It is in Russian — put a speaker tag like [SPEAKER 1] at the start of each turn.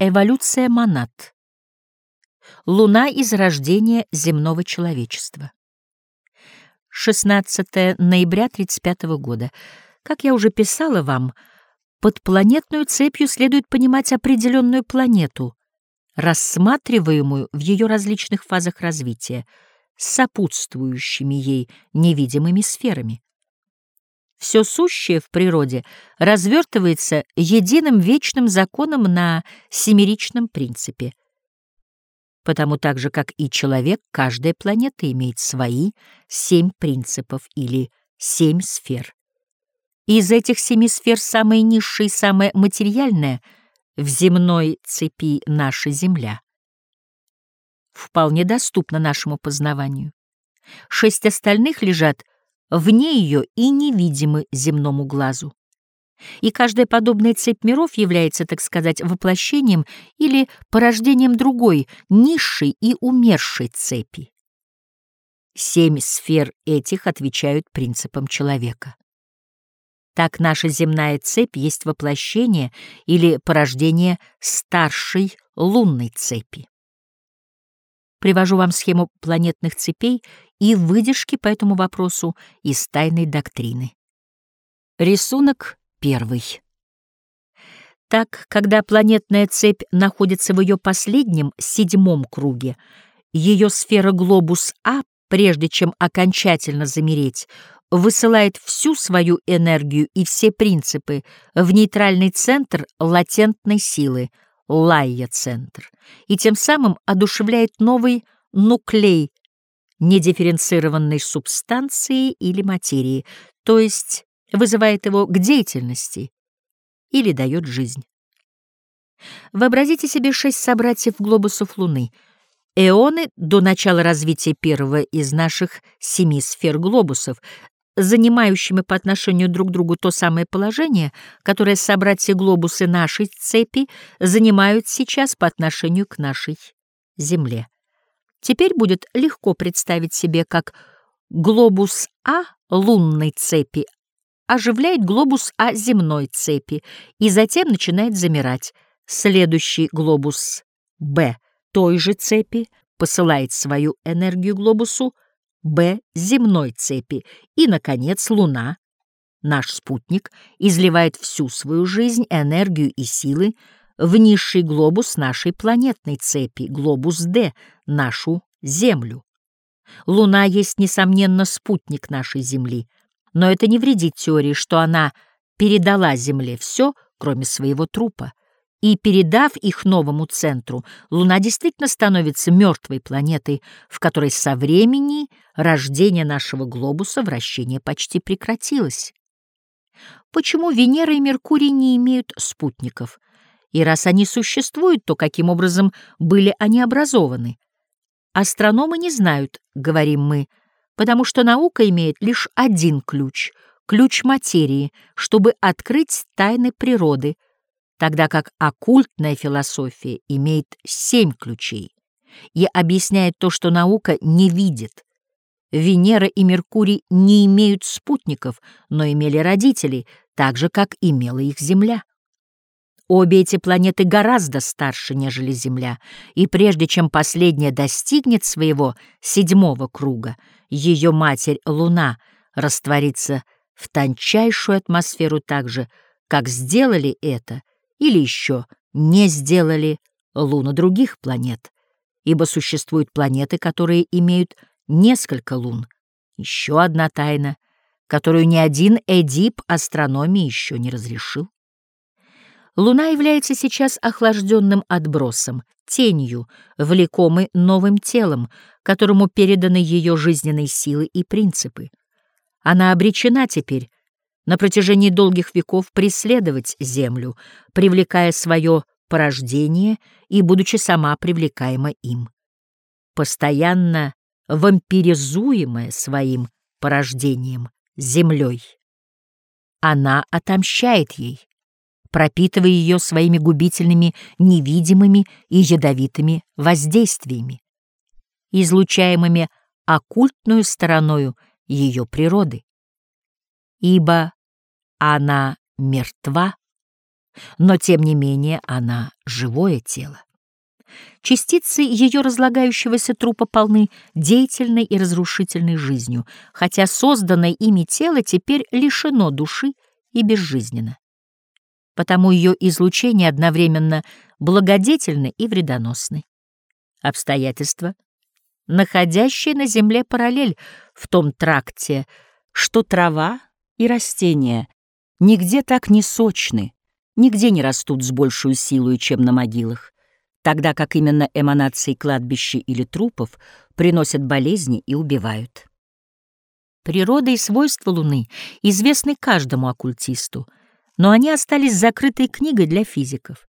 [SPEAKER 1] Эволюция монад. Луна из рождения земного человечества. 16 ноября 35 года. Как я уже писала вам, под планетную цепью следует понимать определенную планету, рассматриваемую в ее различных фазах развития, сопутствующими ей невидимыми сферами. Все сущее в природе развертывается единым вечным законом на семеричном принципе. Потому так же, как и человек, каждая планета имеет свои семь принципов или семь сфер. Из этих семи сфер самая низшая и самая материальная в земной цепи наша Земля вполне доступна нашему познаванию. Шесть остальных лежат вне ее и невидимы земному глазу. И каждая подобная цепь миров является, так сказать, воплощением или порождением другой, низшей и умершей цепи. Семь сфер этих отвечают принципам человека. Так наша земная цепь есть воплощение или порождение старшей лунной цепи. Привожу вам схему планетных цепей и выдержки по этому вопросу из тайной доктрины. Рисунок первый. Так, когда планетная цепь находится в ее последнем, седьмом круге, ее сфера глобус А, прежде чем окончательно замереть, высылает всю свою энергию и все принципы в нейтральный центр латентной силы — Лайя-центр, и тем самым одушевляет новый нуклей недифференцированной субстанции или материи, то есть вызывает его к деятельности или дает жизнь. Вообразите себе шесть собратьев глобусов Луны. Эоны до начала развития первого из наших семи сфер глобусов, занимающими по отношению друг к другу то самое положение, которое собратья-глобусы нашей цепи занимают сейчас по отношению к нашей Земле. Теперь будет легко представить себе, как глобус А лунной цепи оживляет глобус А земной цепи и затем начинает замирать. Следующий глобус Б той же цепи посылает свою энергию глобусу Б земной цепи и, наконец, Луна, наш спутник, изливает всю свою жизнь, энергию и силы в низший глобус нашей планетной цепи, глобус Д, нашу Землю. Луна есть, несомненно, спутник нашей Земли, но это не вредит теории, что она передала Земле все, кроме своего трупа. И, передав их новому центру, Луна действительно становится мертвой планетой, в которой со времени рождения нашего глобуса вращение почти прекратилось. Почему Венера и Меркурий не имеют спутников? И раз они существуют, то каким образом были они образованы? Астрономы не знают, говорим мы, потому что наука имеет лишь один ключ — ключ материи, чтобы открыть тайны природы — тогда как оккультная философия имеет семь ключей и объясняет то, что наука не видит. Венера и Меркурий не имеют спутников, но имели родителей, так же, как имела их Земля. Обе эти планеты гораздо старше, нежели Земля, и прежде чем последняя достигнет своего седьмого круга, ее матерь Луна растворится в тончайшую атмосферу так же, как сделали это или еще не сделали луны других планет, ибо существуют планеты, которые имеют несколько лун. Еще одна тайна, которую ни один Эдип астрономии еще не разрешил. Луна является сейчас охлажденным отбросом, тенью, влекомой новым телом, которому переданы ее жизненные силы и принципы. Она обречена теперь на протяжении долгих веков преследовать Землю, привлекая свое порождение и будучи сама привлекаема им. Постоянно вампиризуемая своим порождением, Землей. Она отомщает ей, пропитывая ее своими губительными, невидимыми и ядовитыми воздействиями, излучаемыми оккультную стороною ее природы. Ибо она мертва, но тем не менее она живое тело. Частицы ее разлагающегося трупа полны деятельной и разрушительной жизнью, хотя созданное ими тело теперь лишено души и безжизненно. Потому ее излучение одновременно благодетельны и вредоносны. Обстоятельства, находящие на Земле параллель в том тракте, что трава и растения нигде так не сочны, нигде не растут с большей силой, чем на могилах тогда как именно эманации кладбища или трупов приносят болезни и убивают. Природа и свойства Луны известны каждому оккультисту, но они остались закрытой книгой для физиков.